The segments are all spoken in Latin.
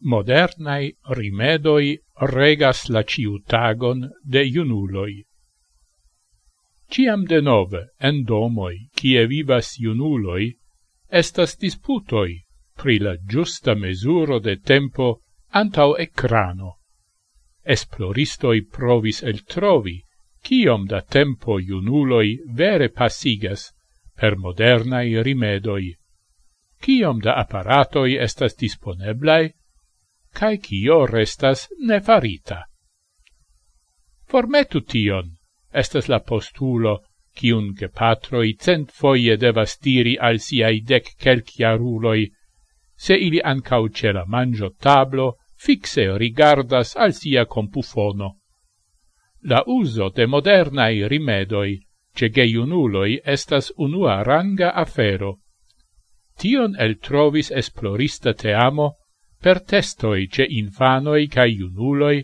modernai rimedoi regas la ciutagon de iunuloi. Ciam de nove, en domoi, cie vivas iunuloi, estas disputoi pri la giusta mesuro de tempo antau ecrano. Esploristoi provis el trovi ciom da tempo iunuloi vere passigas per modernai rimedoi. Ciom da apparatoi estas disponeblai cae cio restas nefarita. Formetu tion, estas la postulo, cium che patroi cent foie devas diri al siai dec celciaruloi, se ili ancau ce la mangio tablo fixe rigardas al sia compufono. La uso de modernai rimedoi ce geiunuloi estas unua ranga afero. Tion el trovis esplorista te amo, per testoi ce infanoi cae iunuloi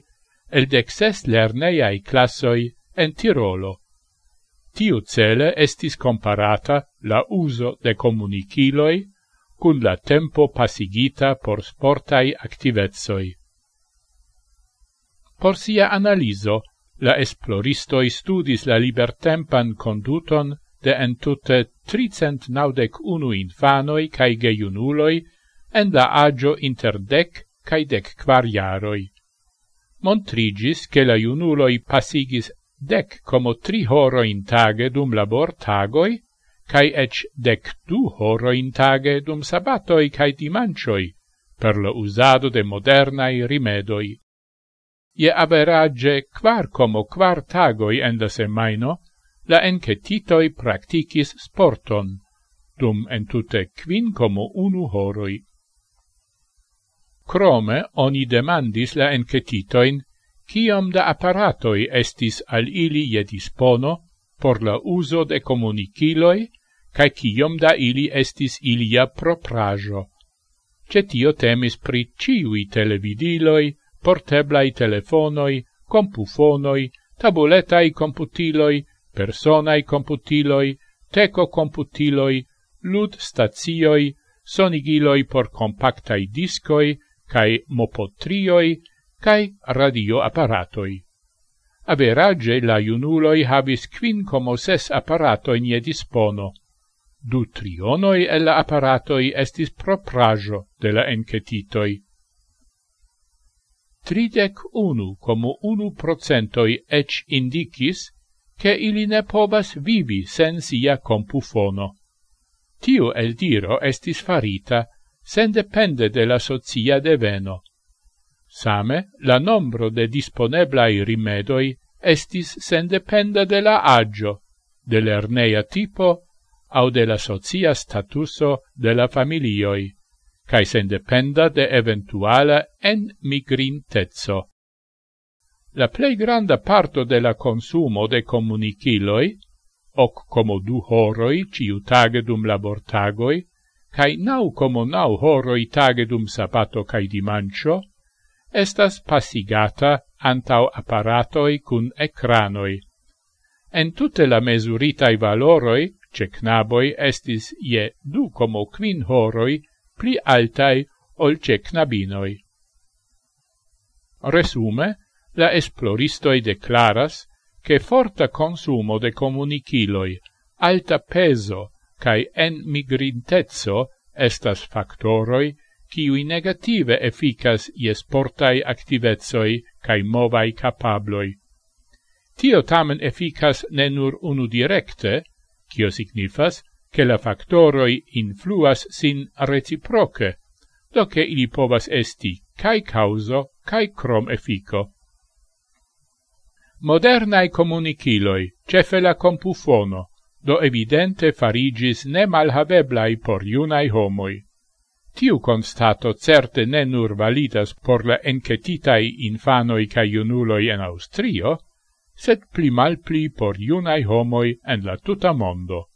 el dexes lerneiai classoi en Tirolo. Tiu cele estis comparata la uso de comuniciloi cun la tempo pasigita por sportai activezoi. Por sia analiso, la esploristoi studis la libertempan conduton de entute tricent naudec unu infanoi cae geiunuloi en la agio inter dec cae dec quariaroi. Montrigis che la iunuloi pasigis dec como tri horoin tage dum labor tagoi, cae ec dec du horoin tage dum sabatoi cae dimancioi, per lo usado de modernai rimedoi. Ie average quar como quar tagoi en la semaino, la encetitoi practicis sporton, dum entute quin como unu horoi. Crome oni demandis la encetitoin kiom da apparatoi estis al ili je dispono por la uso de comuniciloi, cae ciom da ili estis ilia proprajo. Cetio temis pri ciui televidiloi, porteblai telefonoi, compufonoi, tabuletai computiloi, personai computiloi, teco computiloi, lud stazioi, sonigiloi por compactai discoi, cae mopotrioi, cae radioaparatoi. Average la iunuloi quin como ses apparatoi nie dispono. Du trionoi el la aparatoi estis proprajo de la encetitoi. Tridec unu como unu procentoi ec indicis che ili ne povas vivi sen sia compufono. Tio el diro estis farita sendepende de la socia deveno. Same, la nombro de disponeblai rimedoi estis sendependa de la agio, de lerneia tipo au de la socia statuso de la familioi, cae sendependa de eventuala enmigrintezzo. La plei granda parto de la consumo de comuniciloi, hoc como du horoi ciutage dum labortagoi, cae naucomo nau horoi tage dum sabato cae dimancio, estas pasigata antau apparatoi cun ecranoi. En tutte la mesuritai valoroi, ce knaboi estis je du como quin horoi pli altai ol ce knabinoi. Resume, la esploristoi declaras che forta consumo de comuniciloi, alta peso cae en migrintezzo estas factoroi qui negative efficas ie sportai activezoi cae movai capabloi. Tio tamen efficas ne nur unu directe, cio signifas che la factoroi influas sin reciproce, doce ili povas esti cae causo cae crom effico. Modernae communiciloi, cefe la compufono, do evidente farigis ne malhaveblai por iunai homoi. Tiu constato certe ne nur validas por la encetitai infanoi ca iunuloi en Austrio, sed pli mal pli por iunai homoi en la tuta mondo.